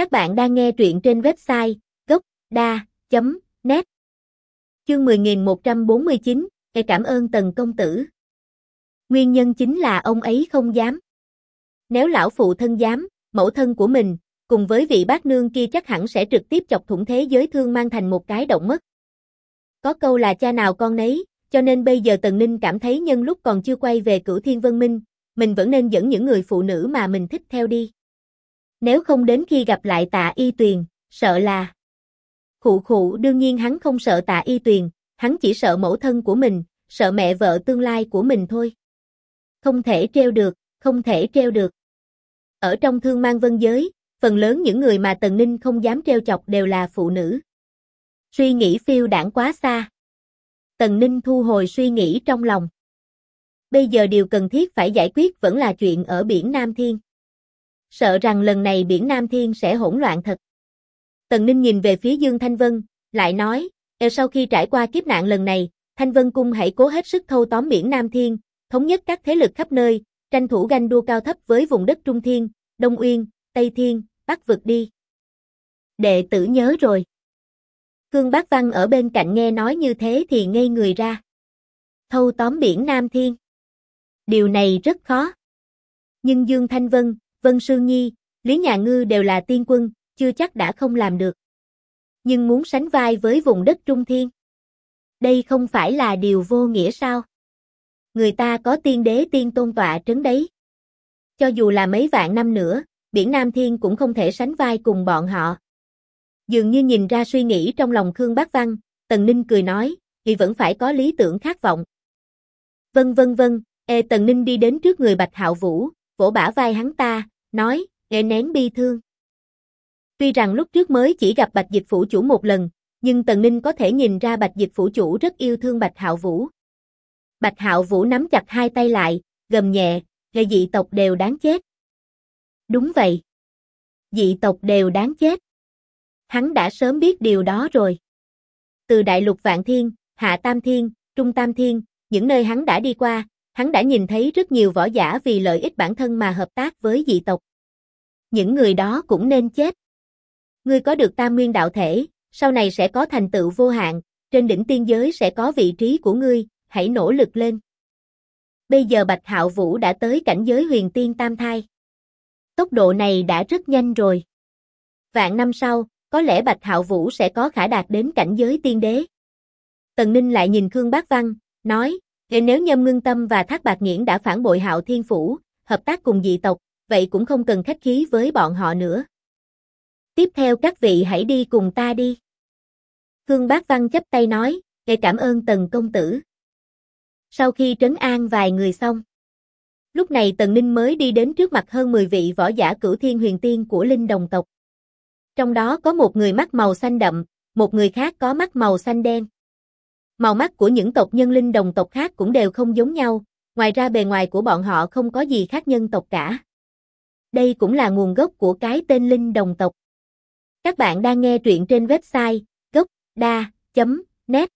Các bạn đang nghe truyện trên website gốc.da.net Chương 10149, Cây cảm ơn tần công tử. Nguyên nhân chính là ông ấy không dám. Nếu lão phụ thân dám, mẫu thân của mình, cùng với vị bác nương kia chắc hẳn sẽ trực tiếp chọc thủng thế giới thương mang thành một cái động mất. Có câu là cha nào con nấy, cho nên bây giờ Tần Ninh cảm thấy nhân lúc còn chưa quay về cửu thiên vân minh, mình vẫn nên dẫn những người phụ nữ mà mình thích theo đi. Nếu không đến khi gặp lại tạ y tuyền, sợ là... Khụ khụ đương nhiên hắn không sợ tạ y tuyền, hắn chỉ sợ mẫu thân của mình, sợ mẹ vợ tương lai của mình thôi. Không thể treo được, không thể treo được. Ở trong thương mang vân giới, phần lớn những người mà Tần Ninh không dám treo chọc đều là phụ nữ. Suy nghĩ phiêu đảng quá xa. Tần Ninh thu hồi suy nghĩ trong lòng. Bây giờ điều cần thiết phải giải quyết vẫn là chuyện ở biển Nam Thiên. Sợ rằng lần này biển Nam Thiên sẽ hỗn loạn thật. Tần Ninh nhìn về phía Dương Thanh Vân, lại nói, e sau khi trải qua kiếp nạn lần này, Thanh Vân Cung hãy cố hết sức thâu tóm biển Nam Thiên, thống nhất các thế lực khắp nơi, tranh thủ ganh đua cao thấp với vùng đất Trung Thiên, Đông Uyên, Tây Thiên, Bắc vực đi. Đệ tử nhớ rồi. Cương Bác Văn ở bên cạnh nghe nói như thế thì ngây người ra. Thâu tóm biển Nam Thiên. Điều này rất khó. Nhưng Dương Thanh Vân, Vân Sương Nhi, Lý Nhà Ngư đều là tiên quân, chưa chắc đã không làm được. Nhưng muốn sánh vai với vùng đất Trung Thiên. Đây không phải là điều vô nghĩa sao? Người ta có tiên đế tiên tôn tọa trấn đấy. Cho dù là mấy vạn năm nữa, biển Nam Thiên cũng không thể sánh vai cùng bọn họ. Dường như nhìn ra suy nghĩ trong lòng Khương Bác Văn, Tần Ninh cười nói, thì vẫn phải có lý tưởng khát vọng. Vân vân vân, e Tần Ninh đi đến trước người Bạch Hạo Vũ, vỗ bả vai hắn ta, nói, nghe nén bi thương. Tuy rằng lúc trước mới chỉ gặp Bạch Dịch Phủ Chủ một lần, nhưng Tần Ninh có thể nhìn ra Bạch Dịch Phủ Chủ rất yêu thương Bạch Hạo Vũ. Bạch Hạo Vũ nắm chặt hai tay lại, gầm nhẹ, gây dị tộc đều đáng chết. Đúng vậy. Dị tộc đều đáng chết. Hắn đã sớm biết điều đó rồi. Từ Đại Lục Vạn Thiên, Hạ Tam Thiên, Trung Tam Thiên, những nơi hắn đã đi qua, hắn đã nhìn thấy rất nhiều võ giả vì lợi ích bản thân mà hợp tác với dị tộc. Những người đó cũng nên chết. Ngươi có được tam nguyên đạo thể, sau này sẽ có thành tựu vô hạn, trên đỉnh tiên giới sẽ có vị trí của ngươi, hãy nỗ lực lên. Bây giờ Bạch Hạo Vũ đã tới cảnh giới huyền tiên tam thai. Tốc độ này đã rất nhanh rồi. Vạn năm sau, có lẽ Bạch Hạo Vũ sẽ có khả đạt đến cảnh giới tiên đế. Tần Ninh lại nhìn Khương Bác Văn, nói, nếu Nhâm Ngưng Tâm và Thác Bạc Nghiễn đã phản bội Hạo Thiên Phủ, hợp tác cùng dị tộc, vậy cũng không cần khách khí với bọn họ nữa. Tiếp theo các vị hãy đi cùng ta đi. Khương Bác Văn chấp tay nói, để cảm ơn Tần Công Tử. Sau khi trấn an vài người xong, lúc này Tần Ninh mới đi đến trước mặt hơn 10 vị võ giả cửu thiên huyền tiên của Linh đồng tộc. Trong đó có một người mắt màu xanh đậm, một người khác có mắt màu xanh đen. Màu mắt của những tộc nhân linh đồng tộc khác cũng đều không giống nhau, ngoài ra bề ngoài của bọn họ không có gì khác nhân tộc cả. Đây cũng là nguồn gốc của cái tên linh đồng tộc. Các bạn đang nghe truyện trên website gocda.net